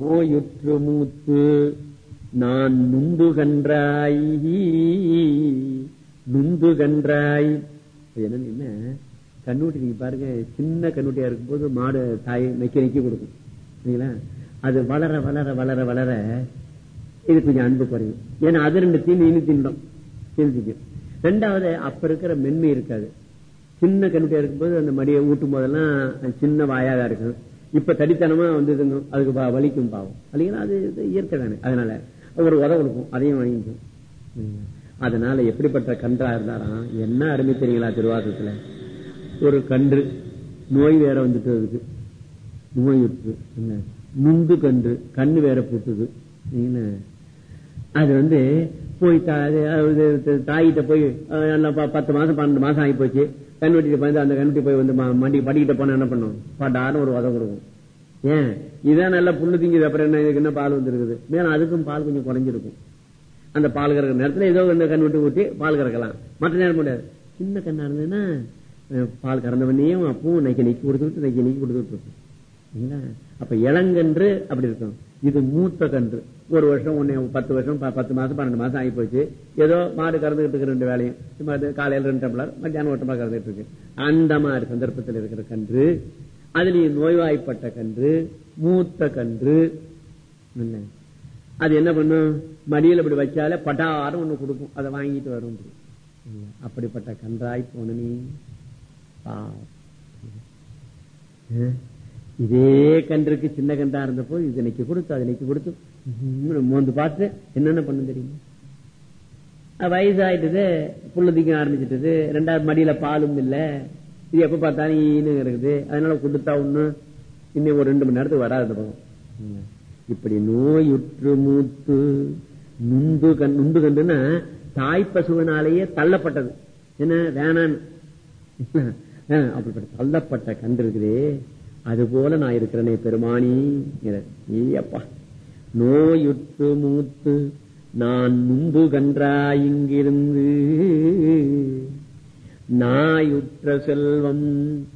நோயுற்று மூத்து நான் நுந்துகன்றாய். நுந்துகன்றாய். என்னன்னு என்ன கண்ணூட்டி நீங்க பாருங்க சின்ன கண்ணூட்டியா இருக்கும்போது மாடு தாய் நக்கி நக்கி கொடுக்கும். சரிங்களா அது வளர வளர வளர வளர இது கொஞ்சம் அன்பு குறையும். ஏன்னா அது ரெண்டு தீனி இனி தின்னும் தீனி ரெண்டாவது அப்ப இருக்கிற மென்மை இருக்காது. சின்ன கண்ணுட்டியா இருக்கும்போது அந்த மடியை ஊட்டும் போதெல்லாம் சின்ன வாயாக இருக்கும் இப்ப தடித்தனமா வந்து அதுக்கு வலிக்கும் பாவம். இல்லைங்களா அது இயற்கை தானே. அதனால ஒரு உதவ கொடுக்கும் அதையும் வாங்கிக்கும் அதனால எப்படிப்பட்ட கன்றா இருந்தாராம் என்ன அருமை தெரியுங்களா திருவாசத்துல ஒரு கன்று. நோய் வேற வந்துட்டு அதுக்கு நோய் என்ன? நுந்து கன்று. கண்ணு வேற போட்டுது அது வந்து போய் தாயிட்ட போய் பத்து மாசம் பன்னெண்டு மாசம் ஆகி போச்சு கண்வெட்டிட்டு பயந்து அந்த கண்வெட்டி போய் வந்து மண்டி படிக்கிட்ட போனா என்ன பண்ணும்? பாட்டாரும் ஒரு வதம் கொடுக்கும். ஏன்? இதான் நல்லா புண்ணு திங்குது அப்புறம் என்ன இதுக்கு என்ன பால் வந்துருக்குது? மேலும் அதுக்கும் பால் கொஞ்சம் குறைஞ்சிருக்கும். அந்த பால் கறக்கிற நேரத்தில் ஏதோ இந்த விட்டு ஊட்டி பால் கறக்கலாம். மற்ற நேரம் முடியாது சின்ன கண்ணா இருந்ததுன்னா பால் கறந்த பண்ணியும் அப்பவும் நைக்கி நைக்கி கொடுத்துட்டு நைக்கி நைக்கி கொடுத்துட்டு இருக்கும். அப்ப இளங்கன்று அப்படி இருக்கும். இது மூத்த கன்று. ஒரு வருஷம் ஒன்னு பத்து வருஷம் பத்து மாசம் பன்னெண்டு மாசம் ஆகி போச்சு ஏதோ மாடு கறந்துகிட்டு இருக்கு ரெண்டு வேலையும் காலையில ரெண்டு டம்ளர் மத்தியானம் ஒரு டம்ளர் கறந்துட்டு இருக்கு. அந்த மாதிரி சந்தர்ப்பத்தில் இருக்கிற கன்று அதுலயும் நோய்வாய்ப்பட்ட கன்று மூத்த கன்று அது என்ன பண்ணும்? மடியில் இப்படி வச்சாலே பட்டாரம் ஒண்ணு கொடுக்கும். அதை வாங்கிட்டு வரும். அப்படிப்பட்ட கன்றாய் போன நீ. இதே கன்றுக்கு சின்ன கன்றா இருந்தப்போ இது இன்னைக்கு கொடுத்து அது இன்னைக்கு கொடுத்து. மோந்து பார்த்து என்னென்ன பண்ண தெரியுமா? வயசாயிட்டது புள்ளதிக்க ஆரம்பிச்சிட்டது ரெண்டாவது மடியில பாலும் இல்லை. இது எப்ப பார்த்தாலும் ஈனு இருக்குது. அதனால கொடுத்தா ஒண்ணு இன்னும் ஒரு ரெண்டு மணி நேரத்துக்கு வராது பக்கம். இப்படி நோயுற்று மூத்து நுந்து கண் நுண்டு கண்டுன்னா தாய் பசுவனாலேயே தள்ளப்பட்டது. என்ன? வேணான்னு. அப்படிப்பட்ட தள்ளப்பட்ட கண்டு இருக்குதே. அது போல நான் இருக்கிறேனே பெருமானி அப்பா. நோயுற்று மூத்து நான் முன்பு கன்றாயிங்கிருந்து. நாயுற்ற செல்வம்.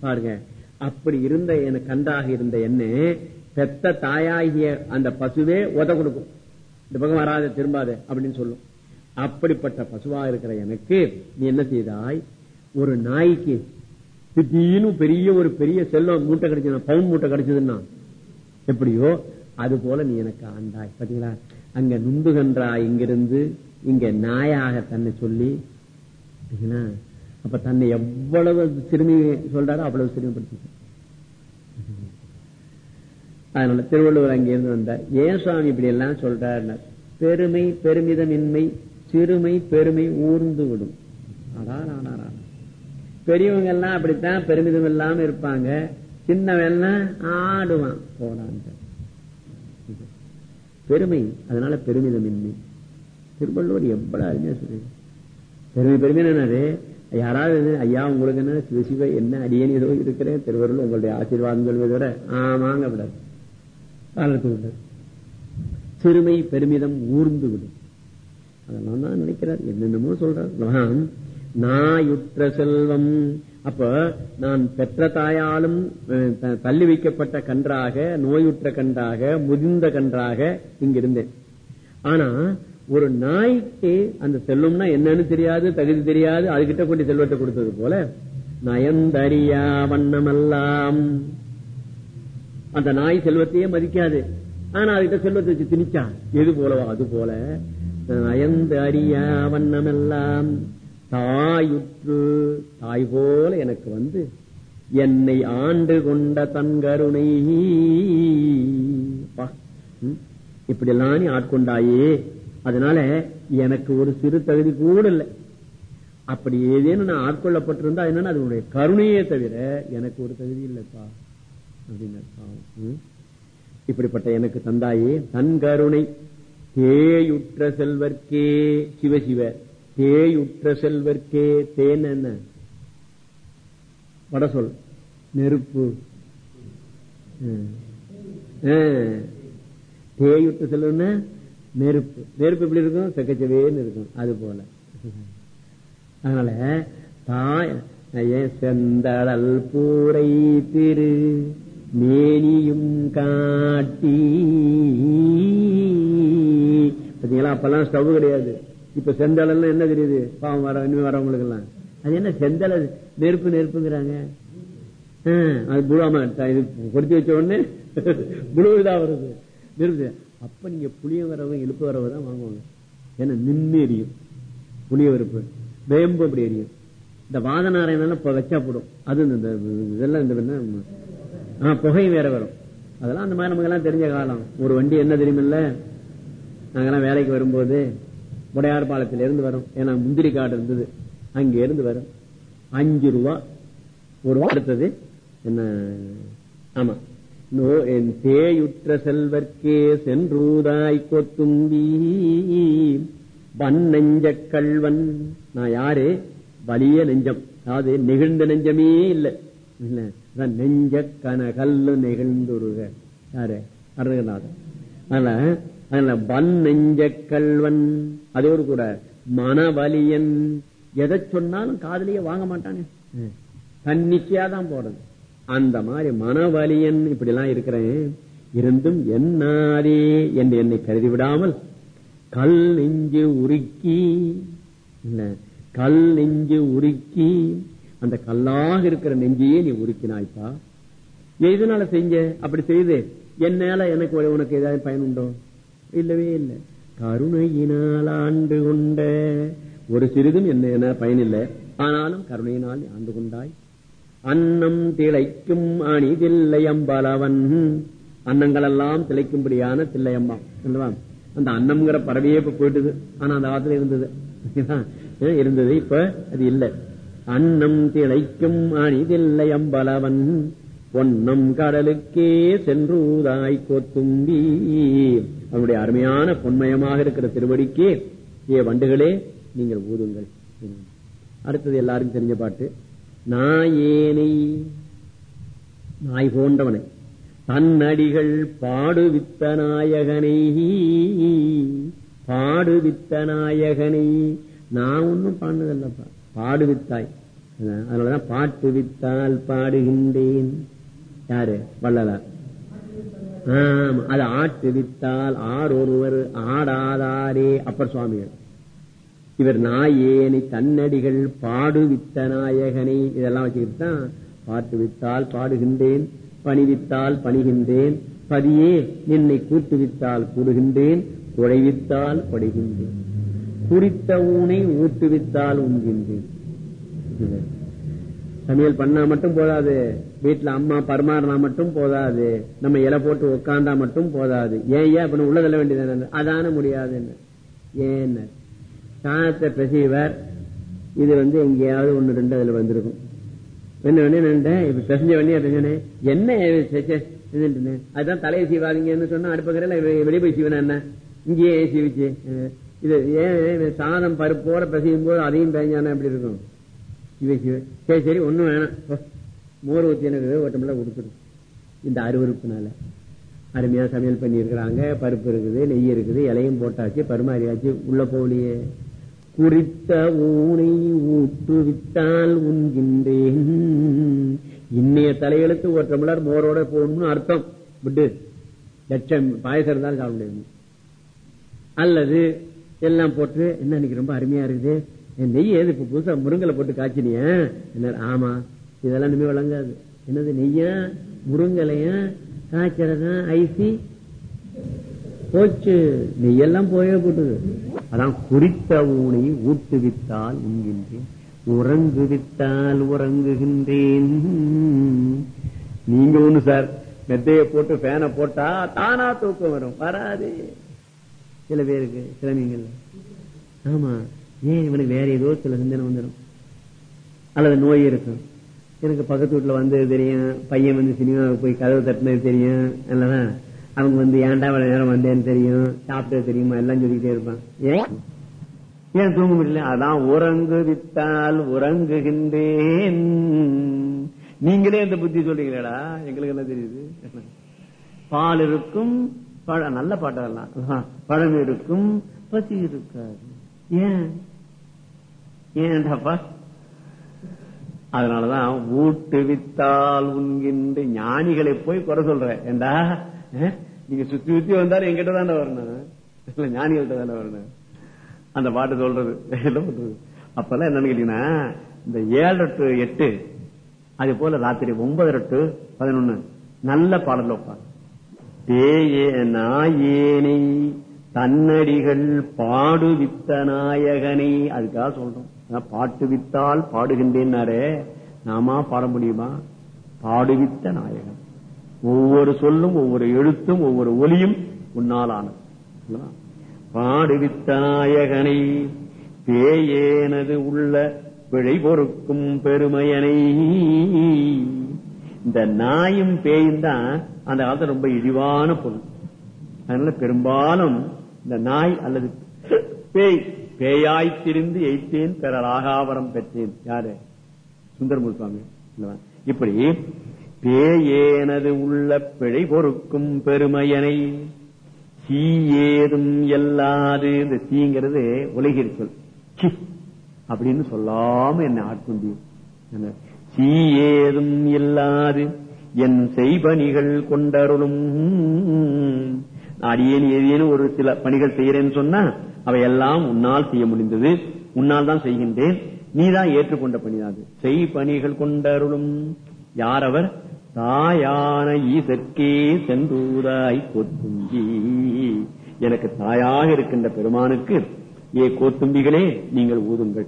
பாருங்க அப்படி இருந்த என கன்றாக இருந்த என்ன பெத்த தாயாகிய அந்த பசுவே உத கொடுக்கும். இந்த பக்கம் வராத திரும்பாத அப்படின்னு சொல்லும். அப்படிப்பட்ட பசுவா இருக்கிற எனக்கு நீ என்ன செய்தாய்? ஒரு நாய்க்கு திடீர்னு பெரிய ஒரு பெரிய செல்வம் மூட்டை கிடைச்சது பவுன் மூட்டை கிடைச்சதுன்னா எப்படியோ அது போல நீ எனக்கு ஆண்டாய். பாத்தீங்களா? அங்க நுண்டுகன்றா இங்கிருந்து இங்க நாயாக தன்னை சொல்லி அப்ப தன்னை எவ்வளவு சிறுமி சொல்றாரோ அவ்வளவு சிறுமிப்படுத்த அதனால திருவள்ளுவர் அங்கிருந்து வந்தார். ஏன் சுவாமி இப்படி எல்லாம் சொல்றாரு பெருமை பெருமிதமின்மை சிறுமை பெருமை ஊர்ந்து விடும். பெரியவங்க எல்லாம் அப்படித்தான் பெருமிதம் இல்லாம இருப்பாங்க. சின்னவெல்லாம் ஆடுவான். போனான் பெருமை அதனால பெருமிதமின்மை. திருவள்ளுவர் எவ்வளவு அருமையா சொல்லு பெருமை பெருமை என்னது? யாராவது ஐயா உங்களுக்கு என்ன சிவ என்ன அடியன் ஏதோ இருக்கிறேன் திருவருள் உங்களுடைய ஆசீர்வாதம் சொல்வதை விட ஆமாங்க விடாது சிறுமை பெருமிதம் ஊர்ந்து விடும். அதெல்லாம் தான் நினைக்கிறார். என்னென்னமோ சொல்றார். நாயுற்ற செல்வம் அப்ப நான் பெற்ற தாயாலும் தள்ளி வைக்கப்பட்ட கன்றாக நோயுற்ற கன்றாக முதிர்ந்த கன்றாக இங்க இருந்தேன் ஆனா ஒரு நாய்க்கு அந்த செல்வம்னா என்னன்னு தெரியாது தகுதி தெரியாது அதுகிட்ட கொண்டு செல்வத்தை கொடுத்தது போல நயந்தறியா வண்ணமெல்லாம். அந்த நாய் செல்வத்தையே மதிக்காது. ஆனா அதுகிட்ட செல்வத்தை வச்சு திணிச்சா எது போலவா அது போல நயந்தறியா வண்ணமெல்லாம். தாயுற்று தாய் போல எனக்கு வந்து என்னை ஆண்டு கொண்ட தன் கருணை. இப்படி எல்லாம் நீ ஆட்கொண்டாயே. அதனால எனக்கு ஒரு சிறு தகுதி கூட இல்லை. அப்படி ஏதேனும் நான் ஆட்கொள்ளப்பட்டிருந்தா என்னன்னா அதனுடைய கருணையே தவிர எனக்கு ஒரு தகுதி இல்லைப்பா. அப்படின்னு இப்படிப்பட்ட எனக்கு தந்தாயே தன் கருணை. தேயுற்ற செல்வர்க்கே சிவசிவ தேயுற்ற செல்வர்க்கே தேன் என்ன வட சொல். நெருப்பு. தேயுற்ற செல்வம்னா நெருப்பு. நெருப்பு எப்படி இருக்கும்? செக்கச்சவேன்னு இருக்கும். அது போல. அதனால தாய் செந்தடல் பூரை திரு மேனியும் காட்டி. பாத்தீங்களா? அப்பெல்லாம் ஸ்டவ் கிடையாது. இப்ப செந்தளம் என்ன தெரியுது? பாவம் வர இனிமே வரவங்களுக்கு எல்லாம் அது என்ன செந்தள நெருப்பு நெருப்புங்கிறாங்க. அது புழுவாம இது பொருத்தி வச்ச உடனே புழுதா வருது. நெருப்பு அப்ப நீங்க புளிய வரவங்க இழுப்பு வரவு தான் வாங்குவாங்க. ஏன்னா நின்று எரியும். புளிய வெறுப்பு. வேம்பு அப்படி எரியும். இந்த வாதநாராயணம் இப்ப வச்சா போடும். அது இந்த இதெல்லாம் இந்த புகையும் புகை வேற வரும். அதெல்லாம் அந்த மாதிரி நமக்கு எல்லாம் தெரிஞ்ச காலம். ஒரு வண்டி என்ன தெரியுமில்ல? நாங்கெல்லாம் வேலைக்கு வரும்போது உடையார் பாலத்தில இருந்து வரும். ஏன்னா முந்திரி காடு இருந்தது. அங்க இருந்து வரும். அஞ்சு ரூபா. ஒரு ரூபா அடுத்தது என்ன? ஆமா. என் தேயுற்ற செல்வர்க்கே சென்றூதாய் கொத்தும்பி. வன்னெஞ்ச கள்வன். நான் யாரு? வலிய நெஞ்சம். அதாவது நெகிழ்ந்த நெஞ்சமே இல்ல. இல்ல நெஞ்ச கனகல்லு நெகிழ்ந்துருக. யாரு? அருகநாதன் அதனால வன் நெஞ்ச கல்வன் அதோடு கூட மனவலியன். எதை சொன்னாலும் காதலியே வாங்க மாட்டானே. தன்னிச்சையா தான் போறது அந்த மாதிரி மனவலியன் இப்படி எல்லாம் இருக்கிறேன். இருந்தும் என்னாரே என்று என்னை கருதி விடாமல் கல் நெஞ்சு உருக்கி இல்ல கல் நெஞ்சு உருக்கி அந்த கல்லாக இருக்கிற நெஞ்சையே நீ உருக்கினாய்ப்பா. எதனால செஞ்ச? அப்படி செய்து. என்னால எனக்கு ஒரு- உனக்கு ஏதாவது பயனுண்டோ இல்லவே இல்லை. கருணையினால் ஆண்டு கொண்ட ஒரு சிறிதும் என்ன என்ன பயனில்லை. ஆனாலும் கருணையினால் ஆண்டு கொண்டாய். அன்னம் திளைக்கும் அணிதில்லையம்பலவன் அன்னங்கள் எல்லாம் திளைக்கும்படியான தில்லையம்மா அல்லவா? அந்த அன்னம்ங்கிற பறவையே இப்ப போயிட்டுது. ஆனா அந்த காலத்துல இருந்தது. இருந்தது. இப்ப அது இல்லை. அன்னம் திளைக்கும் அணிதில்லையம்பலவன் பொன்னம் கடலுக்கே சென்றுதாய் கொத்தும்பி அவனுடைய அருமையான பொன்மயமாக இருக்கிற திருவடிக்கே ஏ வண்டுகளே நீங்கள் ஊதுங்கள். அடுத்தது எல்லாருக்கும் தெரிஞ்ச பாட்டு நாயேனை நாய் போன்றவனை. தன்னடிகள் பாடுவித்த நாயகனை பாடுவித்த நாயகனை. நான் ஒன்னும் பாடுனதில்லப்பா. பாடுவித்தாய். அதனாலதான் பாட்டு வித்தால் பாடுகின்றேன். யாரு? வள்ளலார். அது ஆட்டுவித்தால் ஆர் ஒருவர் ஆடாதாரே. அப்பர் சுவாமிகள் இவர் நாயேனை தன்னடிகள் பாடுவித்த நாயகனை இதெல்லாம் வச்சுக்கிட்டு தான் வித்தால் பாடுகின்றேன் பணிவித்தால் பணிகின்றேன் பதியே என்னை கூட்டுவித்தால் கூடுகின்றேன் குறைவித்தால் படுகின்றேன் குறித்த ஊனை ஊட்டுவித்தால் உண்கின்றேன். சமையல் பண்ணா மட்டும் போதாது. வீட்டுல அம்மா பரிமாறினா மட்டும் போதாது. நம்ம இலை போட்டு உட்காந்தா மட்டும் போதாது. ஏன் ஏன்? அப்ப உள்ள தள்ள வேண்டியது அதான முடியாதுன்னு ஏன் சாணத்தை பெசிவர் இது வந்து எங்கேயாவது ஒண்ணு ரெண்டு அதுல வந்திருக்கும். என்ன வேணும் நின்றேன் இப்ப பெசஞ்ச வேண்டிய சொன்னேன் என்ன இது? சே, அதுதான் தலையை சீவாதீங்கன்னு சொன்னா அடுப்பக்கரையில வெளியே போய் சீவனா என்ன? இங்கேயே சீவிச்சு. அஹ், இது ஏன் இது சாதம் பருப்போட பிசையும் போது அதையும் பேஞ்சானா எப்படி இருக்கும்? சரி சரி ஒண்ணும் வேணாம். மோர் ஊத்தி எனக்கு ஓட்டமெல்லாம் கொடுத்துரு இந்த அருவருப்புனால. அருமையா சமையல் பண்ணி இருக்கிறாங்க பருப்பு இருக்குது நெய் இருக்குது இலையும் போட்டாச்சு பருமாறியாச்சு. உள்ள போகலையே. குறித்த ஊனை ஊட்டுவித்தால் உண்கின்றேன். இன்னைய தலையெழுத்து ஒரு டம்ளர் மோரோட போகணும்னு அர்த்தம். விட்டு லட்சம் பாயசம் இருந்தாலும் சாப்பிட முடியும். அல்லது எல்லாம் போட்டு என்ன இன்னைக்கு ரொம்ப அருமையா இருக்குது? நெய் ஏது இப்ப புதுசா முருங்கலை போட்டு காய்ச்சினிய? என்ன ஆமா. இதெல்லாம் இனிமே வழங்காது என்னது நெய்யா முருங்கலையா காய்ச்சறதா ஐசி? போச்சு. நெய்யெல்லாம் போயே போட்டுது. அதான் குறித்த ஊனை ஊட்டுவித்தால் உண்கின்றேன் உறங்குவித்தால் உறங்குகின்றேன். நீங்க ஒண்ணு சார் மெத்தைய போட்டு பேனை போட்டா தானா தூக்கம் வரும். வராது. சில பேருக்கு சிலமிங்கள் ஆமா. ஏன் இவனுக்கு வேற ஏதோ சில சிந்தனை வந்துடும்? அல்லது நோய் இருக்கும். எனக்கு பக்கத்து வீட்டுல வந்து தெரியும் பையன் வந்து சினிமாவுக்கு போய் கதவு தட்டினது தெரியும் அல்லவா? அவங்க வந்து ஏன்டா வேலை நேரம் வந்தேன்னு தெரியும் சாப்பிட்டது தெரியுமா? எல்லாம் சொல்லிக்கிட்டே இருப்பான். ஏன்? ஏன் தூங்க முடியல? அதான் உறங்கு வித்தால் உறங்குகின்றேன். நீங்களே இந்த புத்தி சொல்றீங்களா எங்களுக்கு என்ன தெரியுது? பால் இருக்கும் நல்ல பாட்டெல்லாம். பழம் இருக்கும் பசி இருக்காது. ஏன்? ஏன்டாப்பா அதனாலதான் ஊட்டுவித்தால் உண்கின்ற ஞானிகளை போய் குறை சொல்ற. ஏண்டா? அஹ், நீங்க சுத்தி சுத்தி வந்தாலும் எங்கிட்ட தானே வரணும். இல்ல ஞானிகள்கிட்ட தானே வரணும். அந்த பாட்டு சொல்றது. என்ன பண்றது? அப்பெல்லாம் என்னன்னு கேட்டீங்கன்னா இந்த ஏழு டு எட்டு அது போல ராத்திரி ஒன்பது டு பதினொன்னு நல்ல பாடல் வைப்பாங்க பேயே நாயேனை தன்னடிகள் பாடுவித்த நாயகனை அதுக்காக சொல்றோம். பாட்டு வித்தால் பாடுகின்றேன்னாரே நாமா பாட முடியுமா? பாடுவித்த நாயகன். ஒவ்வொரு சொல்லும் ஒவ்வொரு எழுத்தும் ஒவ்வொரு ஒலியும் உன்னாலான பாடுவித்த நாயகனை பேயேனது உள்ள பிழை பொறுக்கும் பெருமையனை. இந்த நாயும் பேயும் தான் அந்த காலத்துல ரொம்ப இழிவான பொருள். அதனால பெரும்பாலும் இந்த நாய் அல்லது பேய் பேயாய் திரிந்து எய்த்தேன் பெறலாகாவரம் பெற்றேன். யாரு? சுந்தரமூர் சுவாமி. இப்படி பேயேனது உள்ள பிழை பொறுக்கும் பெருமையனை சீ ஏதும் எல்லாது இந்த சீங்கிறது உலகிற்குள் சி. அப்படின்னு சொல்லாம என்னை ஆட்கொண்டியும் சீ ஏதும் இல்லாது என் செய்பணிகள் கொண்டருளும். அடியேன் ஏதேனும் ஒரு சில பணிகள் செய்யறேன்னு சொன்னா அவையெல்லாம் உன்னால் செய்ய முடிந்தது. உன்னால் தான் செய்கின்றேன். நீதான் ஏற்றுக்கொண்ட பணிதான் அது. செய் பணிகள் கொண்டருளும். யார் அவர் தாயான ஈசற்கே சென்றூராய் கொத்தும்பி. எனக்கு தாயாக இருக்கின்ற பெருமானுக்கு ஏ கோத்தும்பிகளே நீங்கள் ஊதுங்கள்.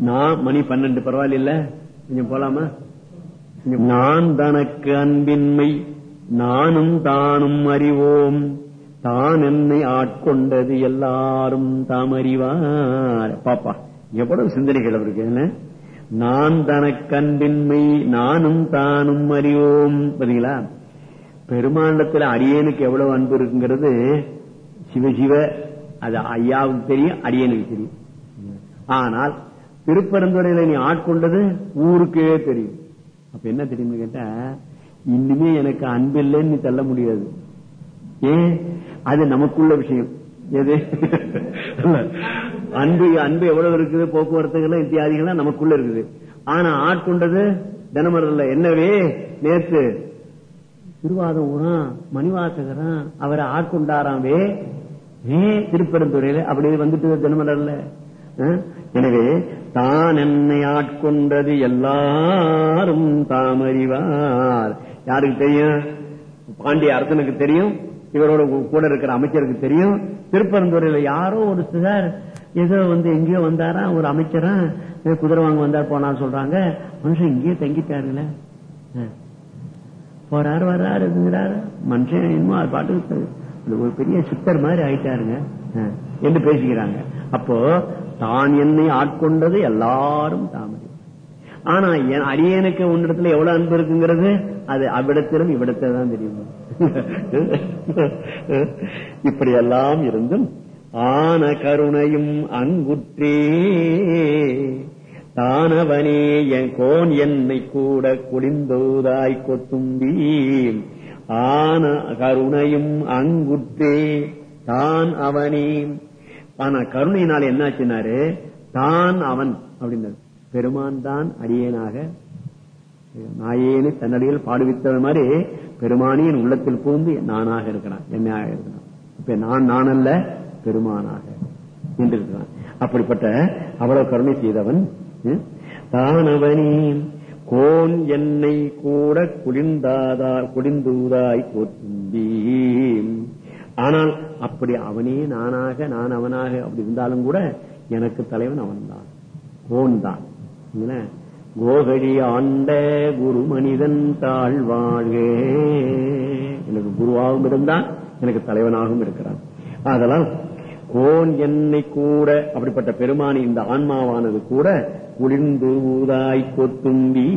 நான் மணி பன்னெண்டு பரவாயில்ல கொஞ்சம் போலாமா? நான் தனக்கு அன்பின்மை நானும் தானும் அறிவோம். தான் என்னை ஆட்கொண்டது எல்லாரும் தாம் அறிவார் பாப்பா எவ்வளவு சிந்தனைகள் அவருக்கு என்ன? நான் தனக்கன்பின்மை நானும் தானும் அறிவோம். பாத்தீங்களா? பெருமாண்டத்துல அடியனுக்கு எவ்வளவு அன்பு இருக்குங்கிறது சிவ சிவ அது ஐயாவுக்கு தெரியும் அடியனுக்கு தெரியும். ஆனால் திருப்பரந்துரையில நீ ஆட்கொண்டது ஊருக்கே தெரியும். அப்ப என்ன தெரியும்னு கேட்டா இன்னுமே எனக்கு அன்பு இல்லைன்னு நீ தள்ள முடியாது. ஏன்? அது நமக்குள்ள விஷயம். எது? அன்பு அன்பு எவ்வளவு இருக்குது? போக்குவரத்துகள் இத்தியாதிகள்லாம் நமக்குள்ள இருக்குது. ஆனா ஆட்கொண்டது தினமரல்ல என்னவே? நேற்று திருவாதம் ஊரான் அவரை ஆட்கொண்டாராமே ஏ திருப்பெருந்துறையில. அப்படி வந்துட்டு தினமலர்ல எனவே தான் என்னை ஆட்கொண்டது எல்லாரும் தாமறிவார். யாருக்கு தெரியும்? பாண்டிய அரசனுக்கு தெரியும். இவரோட கூட இருக்கிற அமைச்சருக்கு தெரியும். திருப்பரந்துறையில யாரோ ஒரு சார் ஏதோ வந்து எங்கேயோ வந்தாரா ஒரு அமைச்சரா குதிரை வாங்க வந்தார் போனான்னு சொல்றாங்க. மனுஷன் இங்கேயே தங்கிட்டாருல போறாரு வர்றாரு மனுஷன் என்னமோ அது பாட்டு ஒரு பெரிய சித்தர் மாதிரி ஆயிட்டாருங்க. என்று பேசிக்கிறாங்க அப்போ தான் என்னை ஆட்கொண்டது எல்லாரும் தாமரை. ஆனா என் அடியனுக்கு உன்னிடத்துல எவ்வளவு அன்பு இருக்குங்கிறது அது அவ்விடத்திலும் இவ்விடத்தில் தான் தெரியும். இப்படி எல்லாம் இருந்தும் ஆன கருணையும் அன்புற்றே தானவனே என் கோன் என்னை கூட குளிந்தோதாய் கொத்தும்பி ஆன கருணையும் அங்குற்றே தான் அவனே. ஆனா கருணையினால் என்னாச்சுனாரு தான் அவன் அப்படின்னாரு. பெருமான் தான் அடியேனாக நாயேனு தன்னடியில் பாடுவித்தது மாதிரி பெருமானியின் உள்ளத்தில் பூந்து நானாக இருக்கிறான் என்னையாக இருக்கிறான். இப்ப நான் நான் அல்ல பெருமானாக என்று இருக்கிறான் அப்படிப்பட்ட அவ்வளவு கருணை செய்தவன் ம், தானவனே கோன் என்னை கூட குளிர்ந்தாதா குளிர்ந்தூதாய் கோத்தும்பி ஆனால் அப்படி அவனே நானாக நான் அவனாக அப்படி இருந்தாலும் கூட எனக்கு தலைவன் அவன்தான். கோன் தான் இல்லைங்களா? ஆண்ட குரு மனிதன் தாழ்வாழ்க. எனக்கு குருவாகவும் இருந்தான் எனக்கு தலைவனாகவும் இருக்கிறான். அதெல்லாம் கோன் என்னை கூட அப்படிப்பட்ட பெருமானி இந்த ஆன்மாவானது கூட குளிர்ந்து ஊதாய் கொத்தும்பி.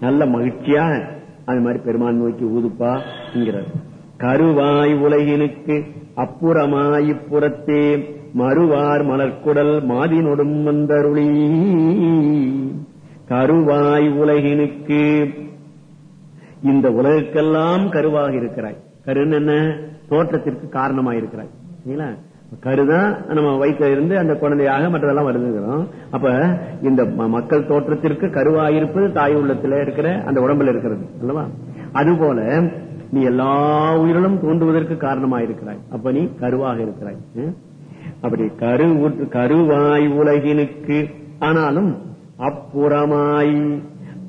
நல்ல மகிழ்ச்சியா? அது மாதிரி பெருமான் நோக்கி ஊதுப்பா என்கிறார். கருவாய் உலகினுக்கு அப்புறமாய் இப்புறத்தே மறுவார் மலர்க்குடல் மாதினொடும் வந்தருளி. கருவாய் உலகினுக்கு. இந்த உலகுக்கெல்லாம் கருவாக இருக்கிறாய். கருன்னு என்ன? தோற்றத்திற்கு காரணமாக இருக்கிறாய் சரிங்களா? கருதான் நம்ம வயிற்றுல இருந்து அந்த குழந்தையாக மற்றதெல்லாம் வருதுங்கிறோம். அப்ப இந்த ம- மக்கள் தோற்றத்திற்கு கருவாயிருப்பது தாய் உள்ளத்துல இருக்கிற அந்த உடம்புல இருக்கிறது அல்லவா? அதுபோல நீ எல்லா உயிரிலும் தோன்றுவதற்கு காரணமாயிருக்கிறாய். அப்ப நீ கருவாக இருக்கிறாய். அப்படி கரு கருவாய் உலகினுக்கு ஆனாலும் அப்புறமாய்.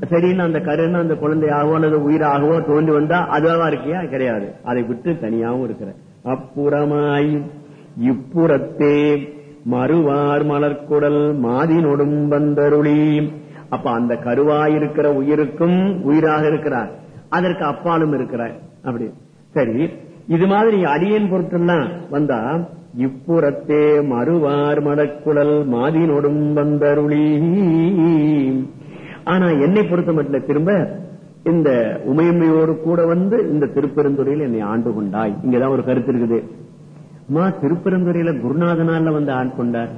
சரின்னு அந்த கருன்னு அந்த குழந்தையாகவோ அல்லது உயிராகவோ தோன்றி வந்தா அதுவா இருக்கியா? கிடையாது. அதை விட்டு தனியாகவும் இருக்கிற அப்புறமாய். இப்புறத்தே மறுவார் மலர்குடல் மாதினொடும் வந்தருளி. அப்ப அந்த கருவாயிருக்கிற உயிருக்கும் உயிராக இருக்கிறார். அதற்கு அப்பாலும் இருக்கிறார். அப்படி. சரி. இது மாதிரி அடியன் பொருட்டெல்லாம் வந்தா இப்புறத்தே மறுவார் மடக்குழல் மாதினொடும் வந்தருளி. ஆனா என்னை பொறுத்த மட்டும் திரும்ப இந்த உமையம்மையோடு கூட வந்து இந்த திருப்பெருந்துறையில் என்னை ஆண்டு கொண்டாய். இங்கதான் ஒரு கருத்து இருக்குது. அம்மா திருப்பெருந்துறையில குருநாதனால வந்து ஆட்கொண்டார்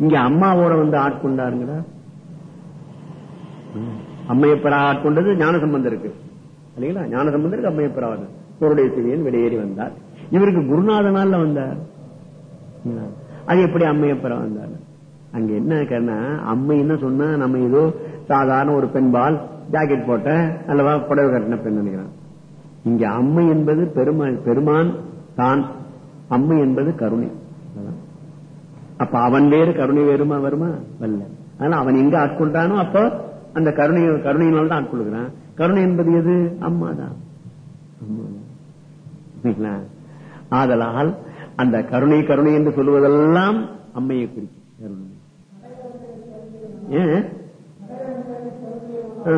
இங்க அம்மாவோட வந்து ஆட்கொண்டாருங்களா அம்மையப்பரா ஆட்கொண்டது ஞான சம்பந்தம் இருக்கு இல்லைங்களா? ஞான சம்பந்தருக்கு அம்மையப்பரா பொருடைய சிவியன் வெளியேறி வந்தார். இவருக்கு குருநாதனால வந்தார். அது எப்படி அம்மையப்பரா வந்தார்? அங்க என்ன கேட்டா அம்மை என்ன சொன்னா நம்ம ஏதோ சாதாரண ஒரு பெண்பால் ஜாக்கெட் போட்ட அல்லவா புடவை கட்டின பெண் நினைக்கிறான். இங்க அம்மை என்பது பெருமான் பெருமான் தான். அம்மை என்பது கருணை. அப்ப அவன் வேறு கருணை வேறுமா வருமா? வரல. அதனால அவன் எங்க ஆட்கொண்டானோ அப்ப அந்த கருணை கருணையினால தான் ஆட்கொள்கிறான். கருணை என்பது எது? அம்மா சரிங்களா? ஆதலால் அந்த கருணை கருணை என்று சொல்லுவதெல்லாம் அம்மையை குறிக்கும்.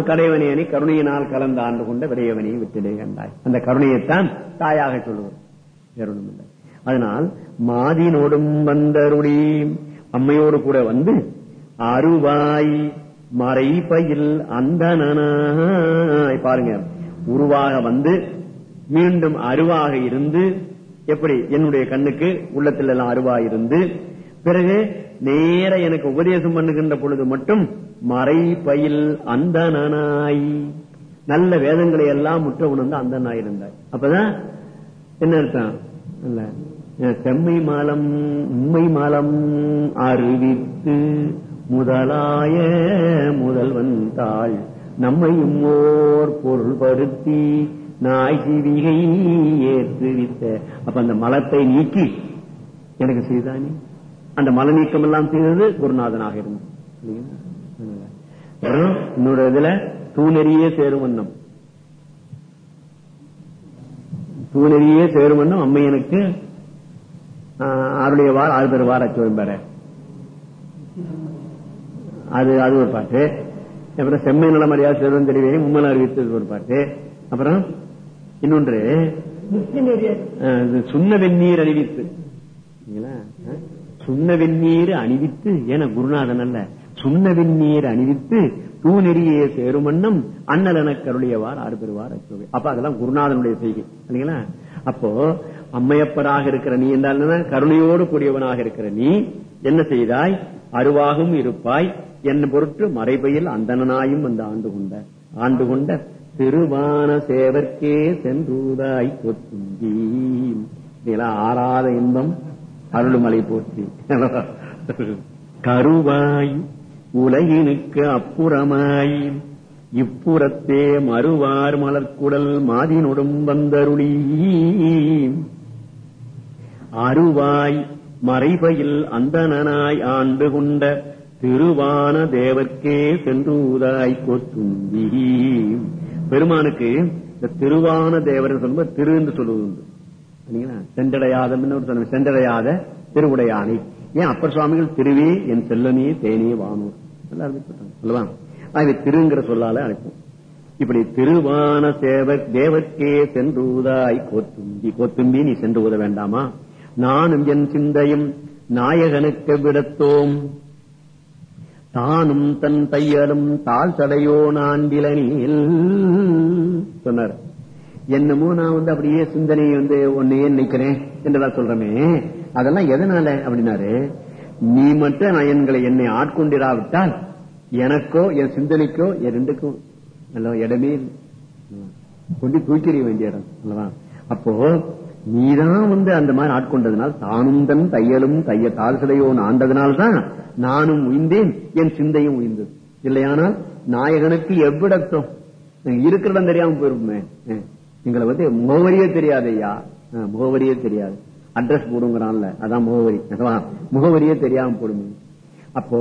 கடைவனையனை அணி கருணையினால் கலந்து ஆண்டு கொண்ட விடையவனையை விட்டிலே கண்டாய். அந்த கருணையைத்தான் தாயாக சொல்லுவோம் வேற இல்லை அதனால் மாதினோடும் வந்தருளி அம்மையோடு கூட வந்து அருவாய் மறைபயில் அந்த பாருங்க. உருவாக வந்து மீண்டும் அருவாக இருந்து எப்படி? என்னுடைய கண்ணுக்கு உள்ளத்தில் எல்லாம் அருவாயிருந்து பிறகு நேர எனக்கு உபதேசம் பண்ணுகின்ற பொழுது மட்டும் மறை பயில் அந்த நானாய் நல்ல வேதங்களை எல்லாம் முற்ற உணர்ந்து அந்த நாய் இருந்தாய் அப்பதான் என்ன அர்த்தம்? இல்ல. செம்மை மாலம் உண்மை மாலம் அறிவித்து முதலாய முதல்வன் தாள் நம்மையும் ஓர் பொருள்படுத்தி நாய் சிவிகை ஏற்றுவித்த. அப்ப அந்த மலத்தை நீக்கி. எனக்கு செய்தானே அந்த மல நீக்கம் எல்லாம் செய்தது குருநாதனாக இருந்தது. இன்னொரு இதுல தூணறியே சேரும் வண்ணம். தூணெறியே சேரும் வண்ணம். அம்மையனுக்கு அவருடைய வார் ஆறு பேர் வார பெற அது அது ஒரு பாட்டு. அப்புறம் செம்மை நல மரியாதை சேரும் தெரிவே மும்மன் அறிவித்தது ஒரு பாட்டு. அப்புறம் இன்னொன்று சுண்ண வெந்நீர் அணிவித்து. சுண்ண வெந்நீர் அணிவித்து ஏன குருநாதன் அல்ல. சுண்ண வெந்நீர் அணிவித்து தூநெறியே சேரும் வண்ணம் அண்ணல் என கருளியவார் ஆறு பெறுவார் அப்ப அதெல்லாம் குருநாதனுடைய செய்கை. இல்லைங்களா? அப்போ அம்மையப்பராக இருக்கிற நீ என்றால்? கருணையோடு கூடியவனாக இருக்கிற நீ என்ன செய்தாய்? அருவாகும் இருப்பாய். என் பொருட்டு மறைபையில் அந்தனாயும் வந்து ஆண்டு கொண்ட ஆண்டு கொண்ட திருவான சேவர்க்கே சென்றூதாய் கொத்துந்தி இதெல்லாம் ஆறாத இன்பம் அருள்மலை போற்றி. கருவாய் உலகினுக்கு அப்புறமாய். இப்புறத்தே மறுவார் மலர்குடல் மாதினொடும் வந்தருளி. அருவாய் மறைபையில் அந்தனாய் ஆண்டு கொண்ட திருவான தேவர்க்கே சென்றுதாய் கொத்துந்தி பெருமானுக்கு இந்த திருவான தேவர் சொல்லும்போது திரு என்று சொல்லுவது உண்டு. சரிங்களா? சென்றடையாத சென்றடையாத திருவுடையானை. ஏன் அப்பர் சுவாமிகள் திருவே என் செல்லமே தேனே வானூர்? அல்லவா? ஆகவே திருங்கிற சொல்லால அழைப்போம். இப்படி திருவான சேவர் தேவர்க்கே சென்றுதாய் கோத்தும்பி கோத்தும்பி நீ சென்று உத வேண்டாமா? நானும் என் சிந்தையும் நாயகனுக்கு விடத்தோம். தானும் தன் தையலும் தாழ் சடையோ நான்பிலனில் சொன்னார். என்னமோ நான் வந்து அப்படியே சிந்தனையை வந்து ஒன்னையே நினைக்கிறேன் என்றுதான் சொல்றமே? அதெல்லாம் எதனால அப்படின்னாரு? நீ மட்டும் நயன்களை என்னை ஆட்கொண்டிராவிட்டால் எனக்கோ என் சிந்தனைக்கோ என் ரெண்டுக்கும் இடமே கொண்டு தூக்கிறிய வேண்டிய இடம் அல்லவா? அப்போ நீதான் வந்து அந்த மாதிரி ஆட்கொண்டதுனால் தானும் தன் தையலும் தைய தாழ்சடையோன் ஆண்டதுனால்தான் நானும் உயிர்ந்தேன் என் சிந்தையும் உயிர்ந்தது இல்லையானால் நாயகனுக்கு எவ்விடத்தம்? இருக்கிறதம் தெரியாம போயிருப்போமே எங்களை வந்து முகவரியே தெரியாது ஐயா அஹ், முகவரியே தெரியாது. அட்ரஸ் போடுங்கிறான்ல அதான் முகவரி அதுவா? முகவரியே தெரியாம போடுமே. அப்போ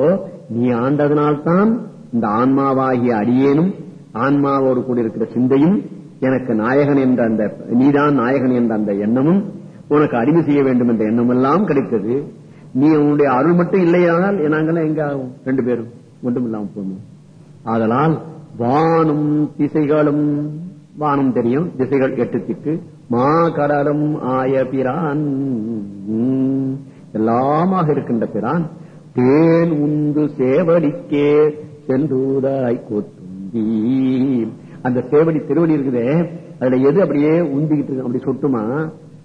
நீ ஆண்டதனால்தான் இந்த ஆன்மாவாகிய அடியேனும் ஆன்மாவோடு கூட இருக்கிற சிந்தையும் எனக்கு நாயகன் என்ற அந்த நீதான் நாயகன் என்ற அந்த எண்ணமும் உனக்கு அடிமை செய்ய வேண்டும் என்ற எண்ணம் எல்லாம் கிடைத்தது. நீ உன்னுடைய அருள் மட்டும் இல்லையானால் நாங்கெல்லாம் எங்க ஆகும்? ரெண்டு பேரும். ஒன்றும் இல்லாம போகணும் ஆதலால் வானும் திசைகளும் வானம் தெரியும். திசைகள் எட்டு திக்கு மா கடலும் ஆய பிரான். உம், எல்லாமாக இருக்கின்ற பிரான் தேன் உந்து சேவடிக்கே சென்றுதாய் கொத்துந்தி அந்த சேவடி திருவடி இருக்குதே அதுல எது அப்படியே உந்திக்கிட்டு இருக்கு அப்படி சொட்டுமா?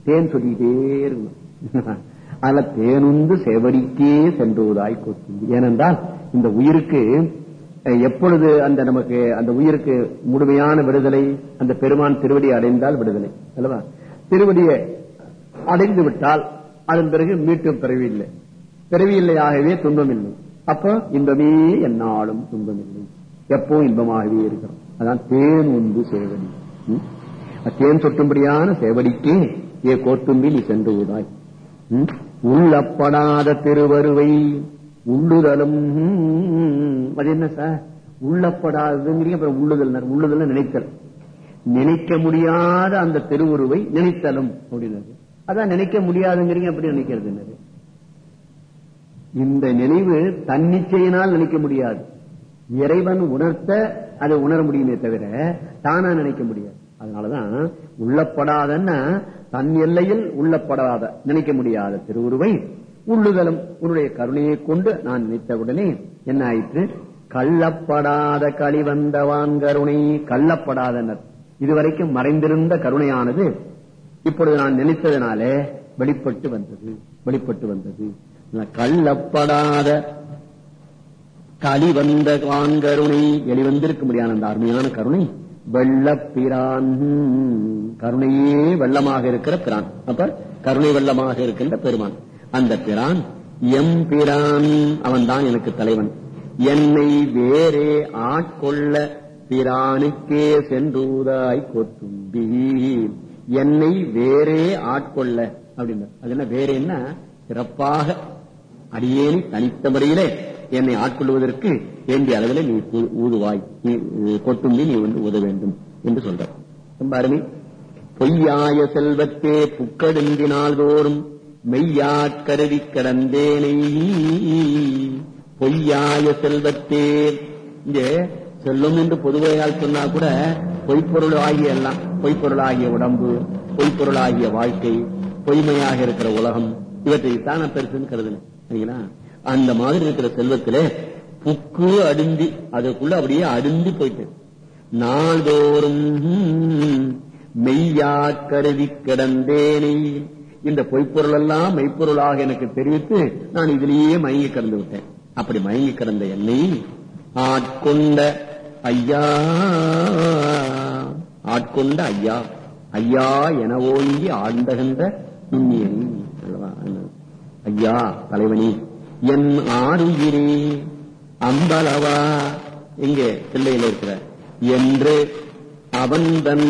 தேன் சொல்லிக்கிட்டே இருக்கணும். அதுல தேனுந்து சேவடிக்கே சென்றுவதாய் கொத்து. ஏனென்றால் இந்த உயிருக்கு எப்பொழுது அந்த நமக்கு அந்த உயிருக்கு முழுமையான விடுதலை அந்த பெருமான் திருவடி அடைந்தால் விடுதலை அல்லவா? திருவடியை அடைந்து விட்டால் அதன் பிறகு மீட்டும் பிறவி இல்லை பிறவி இல்லை ஆகவே துன்பம் இல்லை அப்ப இன்பமே என்னாலும் துன்பம் இல்லை எப்பவும் இன்பமாகவே இருக்கிறோம். அதான் தேன் உண்டு சேவடி. தேன் சொட்டும்படியான சேவடிக்கு ஏ கோட்டும்பில் நீ சென்று விடாய் உள்ளப்படாத திருவருவை உள்ளுதலும். அது என்ன சார் உள்ளப்படாதுங்கிறீங்க அப்புறம் உள்ளுதல் உள்ளுதல் நினைத்தல். நினைக்க முடியாத அந்த திருவுருவை நினைத்தலும் அப்படின்னது அதான் நினைக்க முடியாதுங்கிறீங்க அப்படி நினைக்கிறது இந்த நினைவு தன்னிச்சையினால் நினைக்க முடியாது. இறைவன் உணர்த்த அதை உணர முடியுமே தவிர தானா நினைக்க முடியாது. அதனாலதான் உள்ளப்படாதன்னா தன் எல்லையில் உள்ளப்படாத நினைக்க முடியாத திருவுருவை உள்ளுதலும் உன்னுடைய கருணையை கொண்டு நான் நினைத்தவுடனே என்ன ஆயிற்று கள்ளப்படாத களிவந்தவான் கருணை கள்ளப்படாதனர். இதுவரைக்கும் மறைந்திருந்த கருணையானது இப்பொழுது நான் நினைத்ததனாலே வெளிப்பட்டு வந்தது வெளிப்பட்டு வந்தது. கள்ளப்படாத களி வந்த வான்கருணை வெளிவந்திருக்க முடியாத அந்த அருமையான கருணை? வெள்ளப்பிரான் கருணையே வெள்ளமாக இருக்கிற பிரான். அப்ப கருணை வெள்ளமாக இருக்கின்ற பெருமான். அந்த பிரான் எம் பிரான் அவன் தான் எனக்கு தலைவன். என்னை வேறே ஆட்கொள்ள பிரானுக்கே சென்றூதாய் கொத்தும்பி. என்னை வேறே ஆட்கொள்ள அப்படின்னு அது என்ன வேறேன்னா சிறப்பாக அடியேனி தனித்த முறையிலே என்னை ஆட்கொள்வதற்கு வேண்டிய அளவில் நீ ஊதுவாய். நீ உ- கொட்டும்பி நீ வந்து உத வேண்டும் என்று சொல்ற ரொம்ப அருமை. பொய்யாய செல்வத்தே புக்கடுந்தினால் தோறும் மெய்யாக் கருதி கிடந்தேனை. பொய்யாய செல்வத்தே. இங்கே செல்லும் என்று பொதுவையால் சொன்னா கூட பொய்ப்பொருள் ஆகிய எல்லாம் பொய்ப்பொருளாகிய உடம்பு பொய்ப்பொருள் ஆகிய வாழ்க்கை பொய்மையாக இருக்கிற உலகம் இவற்றைத்தான் நான் பெருசுன்னு கருதுனேன். சரிங்களா? அந்த மாதிரி இருக்கிற செல்வத்துல புக்கு அடுந்தி அதுக்குள்ள அப்படியே அடுந்தி போயிட்டு. நாள்தோறும் மெய்யா கருதி கிடந்தேனே. இந்த பொய்ப்பொருள் எல்லாம் மெய்ப்பொருளாக எனக்கு தெரிவித்து நான் இதிலேயே மயங்கி கிடந்து விட்டேன். அப்படி மயங்கி கிடந்த என்னை ஆட்கொண்ட ஐயா. ஆட்கொண்ட ஐயா. ஐயா என ஓங்கி ஆண்டகின்ற புண்ணியனி ஐயா தலைவனி. என் ஆறுயிரே அம்பலவா. எங்கே பிள்ளையில இருக்கிற. என்று அவன் தன்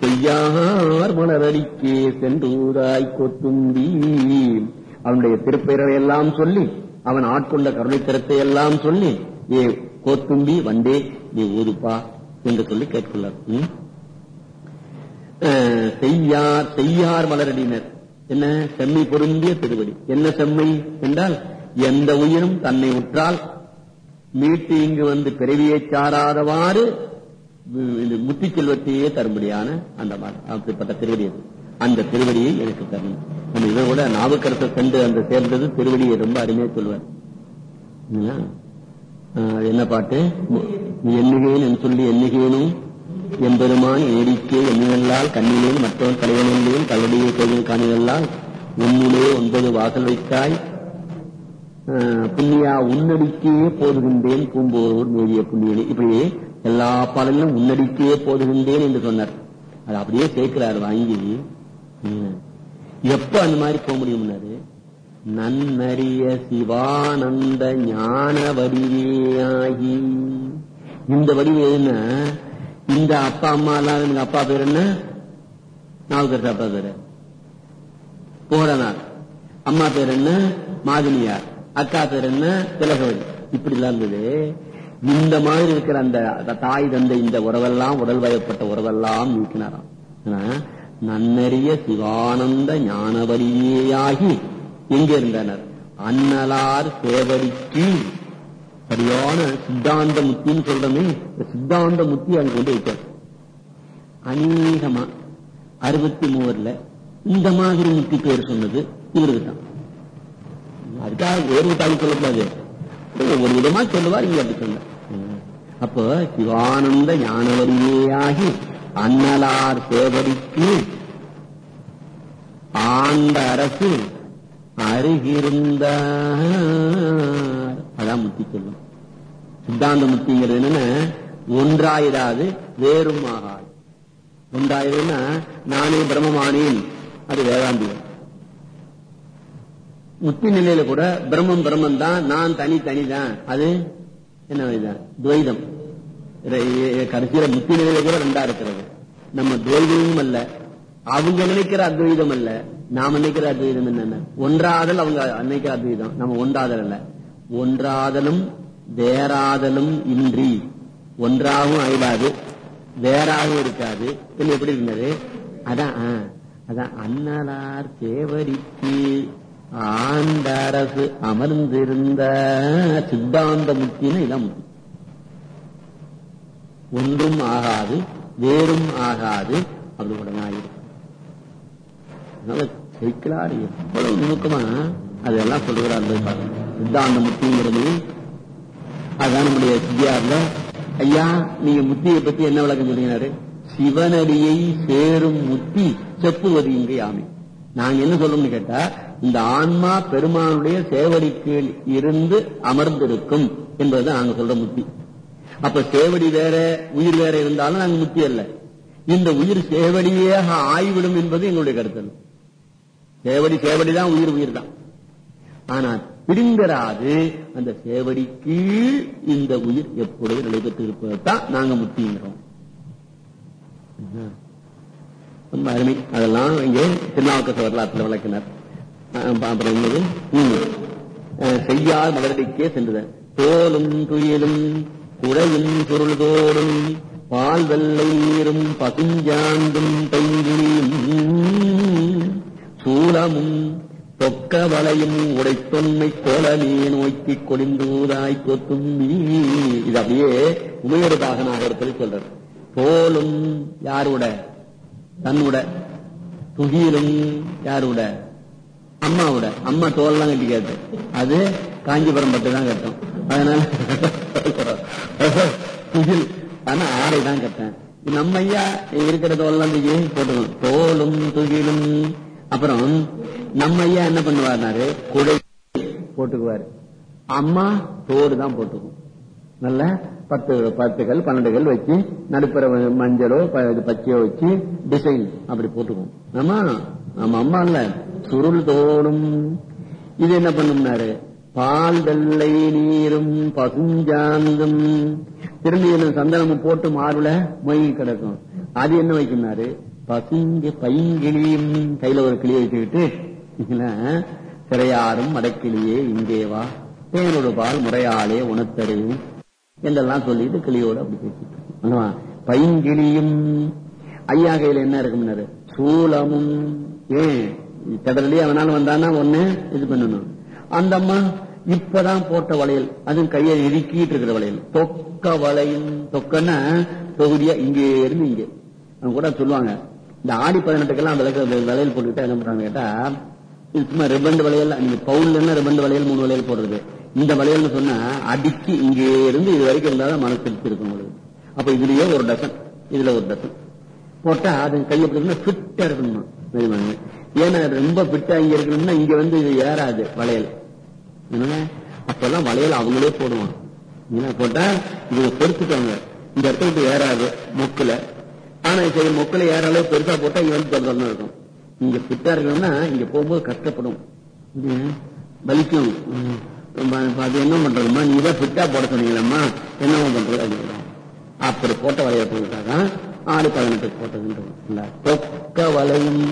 செய்யார் மலரடிக்கே சென்றூராய் கொத்தும்பி அவனுடைய திருப்பெயரை எல்லாம் சொல்லி அவன் ஆட்கொண்ட கருணைத்திறத்தை எல்லாம் சொல்லி ஏ கோத்தும்பி வந்தே நீ ஊதுப்பா என்று சொல்லி கேட்கொள்ளார் செய்யார் செய்யார் மலரடினர் என்ன? செம்மை பொருந்திய திருவடி. என்ன செம்மை? என்றால் எந்த உயிரும் தன்னை உற்றால் மீட்டு இங்கு வந்து பிறவியை சாராதவாறு முத்தி செல்வத்தையே தரும்படியான அந்த அப்படிப்பட்ட திருவடி அது. அந்த திருவடியை எனக்கு தரணும். நம்ம இதை கூட நாவுக்கரசை சென்று அந்த சேர்ந்தது திருவடியை ரொம்ப அருமையா சொல்வார். ஆஹ், என்ன பாட்டு? எண்ணுகேன் என்று சொல்லி எண்ணுகேனும் எம்பெருமான் ஏடிக்கே எண்ணினல்லால் கண்ணிலேன் மற்றவன் தலைவனிலேன் கல்லடியை கோவில் காணினல்லால் உன்னிலே ஒன்பது வாசல் வைத்தாய் புண்ணியா உன்னடிக்கே போதுகின்றேன் பூம்போர் நேரிய புண்ணியனே. இப்படி எல்லா பாடலும் உன்னடிக்கே போதுகின்றேன் என்று சொன்னார். அது அப்படியே சேர்க்கிறார் வாங்கி. எப்ப அந்த மாதிரி போக முடியும்னாரு நன்னறிய சிவானந்த ஞான வடிவேயாகி இந்த வடிவு என்ன? இந்த அப்பா அம்மா எல்லாம் எனக்கு அப்பா பேர் என்ன? நாவுக்கரசு அப்பா பேரு. புகழனார் அம்மா பேர் என்ன? மாதினியார் அக்கா பேர் என்ன திலகவதி இப்படி எல்லாம் இருந்தது. இந்த மாதிரி இருக்கிற அந்த தாய் தந்தை இந்த உறவெல்லாம் உடல் வயப்பட்ட உறவெல்லாம் நீக்கினாராம். ஆனா, நன்னறிய சிவானந்த ஞானவரியாகி எங்க இருந்தனர்? அன்னலார் சேவடிக்கு. சரியான சித்தாந்த முத்தின்னு சொல்றமே இந்த சித்தாந்த முத்தி அங்க கொண்டு வைத்தார் அநேகமா அறுபத்தி மூவர்ல இந்த மாதிரி முத்தி பேர் சொன்னது இவருக்கு தான் அதுக்காக வேறு தாலி சொல்லக்கூடாது. ஒரு விதமா சொல்லுவார் இங்க அப்படி சொல்ல. அப்போ சிவானந்த ஞானவரியாகி அன்னலார் சேவடிக்கு ஆண்ட அரசு அருகிருந்த அதான் முத்தி சொல்லும். சித்தாந்த முத்திங்கிறது என்னன்னா ஒன்றாயிராது வேறும் ஆகாது. ஒன்றாயிரம்னா நானே பிரம்மமானேன். அது வேதாந்தியம் முத்தி நிலையில கூட பிரம்மம் பிரம்மம் தான் நான் தனி தனி தான். அது என்ன துவைதம். கடைசியில முத்தி நிலையில கூட ரெண்டா இருக்கிறது. நம்ம துவைதமும் அல்ல. அவங்க நினைக்கிற அத்வைதம் அல்ல. நாம நினைக்கிற அத்வைதம் என்னென்ன? ஒன்றாதல் அவங்க நினைக்கிற அத்வைதம். நம்ம ஒன்றாதல் அல்ல. ஒன்றாதலும் வேறாதலும் இன்றி. ஒன்றாகவும் ஆயிடாது வேறாகவும் இருக்காது. எப்படி இருந்தது? அதான் அதான் அன்னலார் தேவரிக்கு ஆண்டரசு அமர்ந்திருந்த சித்தாந்த முத்தின்னு இளம் ஒன்றும் ஆகாது வேறும் ஆகாது அப்படி உடனே அதனால எவ்வளவு நுணுக்கமா அதெல்லாம் சொல்லுகிறார் பாருங்க சித்தாந்த முத்திங்கிறது அதான் நம்முடைய சித்தியார்ல ஐயா நீங்க முத்தியை பத்தி என்ன விளக்கம் சொல்லுகிறாரு சிவனடியை சேரும் முத்தி செப்புவது இங்கே யாமை. நாங்க என்ன சொல்லணும்னு கேட்டா இந்த ஆன்மா பெருமானுடைய சேவடி கீழ் இருந்து அமர்ந்திருக்கும் என்பது நாங்க சொல்ற முத்தி அப்ப சேவடி வேற உயிர் வேற இருந்தாலும் நாங்க முத்தி அல்ல. இந்த உயிர் சேவடியாக ஆய்விடும் என்பது எங்களுடைய கருத்து சேவடி சேவடிதான் உயிர் உயிர் தான் ஆனா பிடுங்கராது அந்த சேவடி கீழ் இந்த உயிர் எப்பொழுது நடைபெற்று இருப்பதைத்தான் நாங்க முத்திங்கிறோம் ரொம்ப அருமை. அதெல்லாம் இங்கே திருநாவுக்கரசு வரலாற்றில் விளக்கினார். அப்புறம் என்னது ம். அஹ் செய்யார் மலரடிக்கே சென்றது தோலும் துயிலும் குழையும் பொருள்தோடும் பால் வெள்ளை நீரும் பசுஞ்சாந்தும் பைங்கிலியும் சூலமும் தொக்க வளையும் உடைத்தொன்மை கோலமே நோக்கி கொடிந்தூதாய் கொத்தும் இது அப்படியே உமையொருதாக நாகரத்தில் சொல்றார் தோலும் யாருட? தன்னுட. துகிலும் யாருட? அம்மாவோட. அம்மா தோல்லாம் கட்டி கேட்டு அது காஞ்சிபுரம் பட்டு தான் கட்டும். அதனால இதில் ஆனா ஆடை தான் கட்டேன். நம்ம ஐயா இருக்கிற தோல்லாம் தூக்கி போட்டுக்கணும். தோலும் துகிலும். அப்புறம் நம்ம ஐயா என்ன பண்ணுவாருனாரு குடை போட்டுக்குவாரு. அம்மா தோடு தான் போட்டுக்கும். நல்ல பத்து பத்துகள் பன்னெண்டுகள் வச்சு நடுப்புற மஞ்சளோ ப- இது பச்சையோ வச்சு டிசைன் அப்படி போட்டுக்குவோம் ஆமா நம்ம அம்மா இல்ல சுருள் தோடும். இது என்ன பண்ணும்னாரு? பால் வெள்ளை நீரும் பசுஞ்சாந்தும் திரும்பி என்ன சந்தனமும் போட்டு மார்புல மொழி கிடக்கும். அது என்ன வைக்கும்னாரு? பசுங்க பைங்கிளியும். கையில ஒரு கிளி வச்சுக்கிட்டு திரையாரும் மடக்கிளியே இங்கே வா. பால் முறையாலே உணத்தறிவும் என்றெல்லாம் சொல்லிட்டு கிளியோட அப்படி பேசிட்டு பைங்கிளியும். ஐயா கையில என்ன இருக்கும்னாரு? சூலமும். ஏன் கடலே அவனால வந்தானா? ஒண்ணு இது பண்ணணும். அந்த அம்மா இப்பதான் போட்ட வளையல். அதுவும் கையை இறுக்கிட்டு இருக்கிற வளையல். தொக்க வளையல். தொக்கன்னா தொகுதியா இங்கே இருந்து இங்கே. அவங்க கூட சொல்லுவாங்க. இந்த ஆடி பதினெட்டுக்கெல்லாம் அந்த வளையல் போட்டுக்கிட்டா என்ன பண்றாங்க கேட்டா இது சும்மா ரிபண்ட் வளையல் நீங்க பவுன்ல ரிபண்ட் வளையல் மூணு வளையல் போடுறது. இந்த வளையல்னு சொன்னா அடிக்கு இங்கே இருந்து இது வரைக்கும் இருந்தாதான் மனசு திருப்தி இருக்கும் உங்களுக்கு. அப்ப இதுலயே ஒரு டசன் இதுல ஒரு டசன் போட்டா அது கையை பிடிக்கணும் ஃபிட்டா இருக்கணும்? ஏன்னா ரொம்ப பிட்டா இங்க இருக்கணும்னா இங்க வந்து இது ஏறாது வளையல். என்னங்க? அப்பெல்லாம் வளையல் அவங்களே போடுவான் ஏன்னா போட்டா இவங்க பொறுத்துட்டாங்க இந்த இடத்த விட்டு ஏறாது மொக்குல. ஆனா சரி மொக்குல ஏற அளவு பெருசா போட்டா இங்க வந்து தொடர்ந்து இருக்கும். இங்க பிட்டா இருக்கணும்னா இங்க போகும்போது கஷ்டப்படும். வலிக்கும். அது என்ன பண்றதுமா நீ தான் பிட்டா போட சொன்னீங்களம்மா? என்னவோ பண்றது? அப்படி போட்ட வளையல் போட்டாதான் ஆறு பதினெட்டுக்கு போட்டதுன்றது தொக்க வலையும்